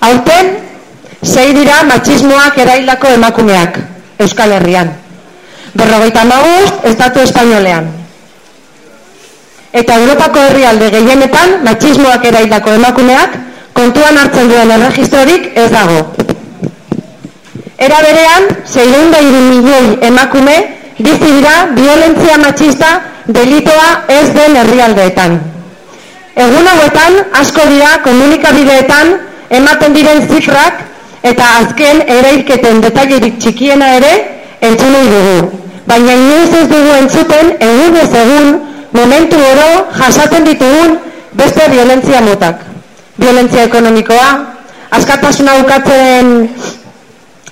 Aurten, sei dira matxismoak erailako emakumeak, Euskal Herrian. Berrogeita magust, Estatu Espainolean. Eta Europako herrialde gehienetan, matxismoak erailako emakumeak, kontuan hartzen duen erregistrorik ez dago. Era berean, zeireun da milioi emakume, bizi dira violentzia matxista delitoa ez den herrialdeetan. Egun hauetan, asko dira komunikabideetan ematen diren zifrak eta azken erailketen detailerik txikiena ere entzunei dugu. Baina inoiz ez dugu entzuten egun ez egun momentu oro jasaten ditugun beste violentzia motak. Violentzia ekonomikoa, askatasuna ukatzen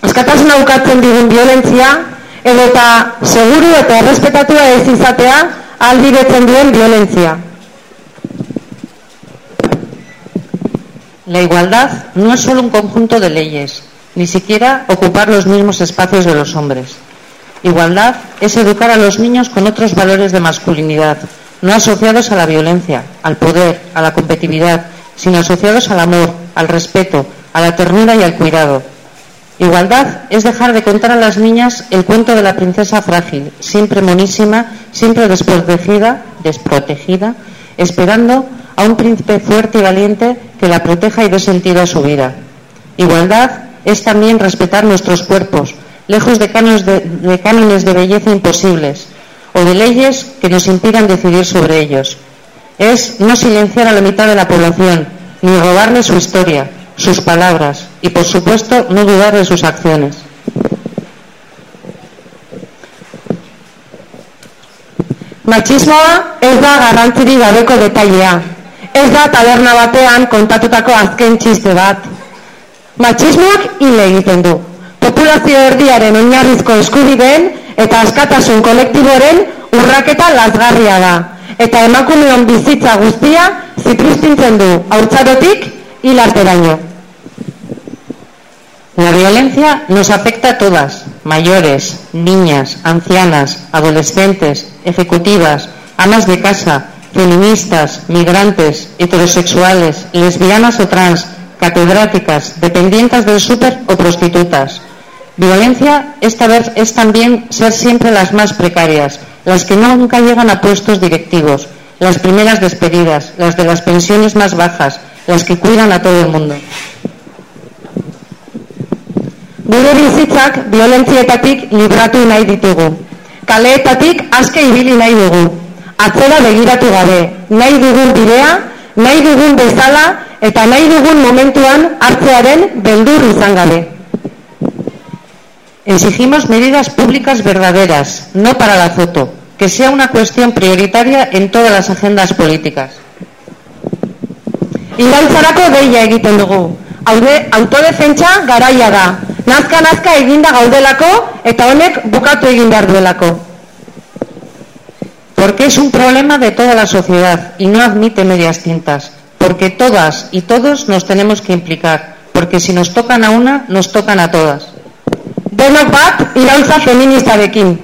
askatasuna ukatzen digun violentzia, edo eta seguru eta errespetatua ez izatea aldiretzen duen violentzia. La igualdad no es solo un conjunto de leyes, ni siquiera ocupar los mismos espacios de los hombres. Igualdad es educar a los niños con otros valores de masculinidad, no asociados a la violencia, al poder, a la competitividad, sino asociados al amor, al respeto, a la ternura y al cuidado. Igualdad es dejar de contar a las niñas el cuento de la princesa frágil, siempre monísima, siempre desprotegida, desprotegida, esperando a un príncipe fuerte y valiente que la proteja y dé sentido a su vida. Igualdad es también respetar nuestros cuerpos, lejos de cánones de, belleza imposibles o de leyes que nos impidan decidir sobre ellos. Es no silenciar a la mitad de la población, ni robarle su historia, sus palabras y, por supuesto, no dudar de sus acciones. Matxismoa ez da garrantziri gabeko detailea. Ez da taberna batean kontatutako azken txiste bat. Matxismoak hile egiten du. Populazio erdiaren oinarrizko eskubideen eta askatasun kolektiboren urraketa lazgarria da. Eta emakumeon bizitza guztia zipristintzen du haurtzarotik hilarteraino. La violencia nos afecta a todas, mayores, niñas, ancianas, adolescentes, ejecutivas, amas de casa, feministas, migrantes, heterosexuales, lesbianas o trans, catedráticas, dependientes del súper o prostitutas. Violencia esta vez es también ser siempre las más precarias, las que nunca llegan a puestos directivos, las primeras despedidas, las de las pensiones más bajas, las que cuidan a todo el mundo. Gure bizitzak libratu nahi ditugu. Kaleetatik aske ibili nahi. Atzera begiratu gabe, nahi dugun bidea, nahi dugun bezala eta nahi dugun momentuan hartzearen beldur izan gabe. Exigimos medidas públicas verdaderas, no para la foto, que sea una cuestión prioritaria en todas las agendas políticas. Iraultzarako deia egiten dugu. Haude, autodefentsa garaia da. Nazka nazka eginda gaudelako eta honek bukatu egin behar duelako. Es un problema de toda la sociedad y no admite medias tintas. Porque todas y todos nos tenemos que implicar. Porque si nos tocan a una, nos tocan a todas. Denok bat iraultza feministarekin.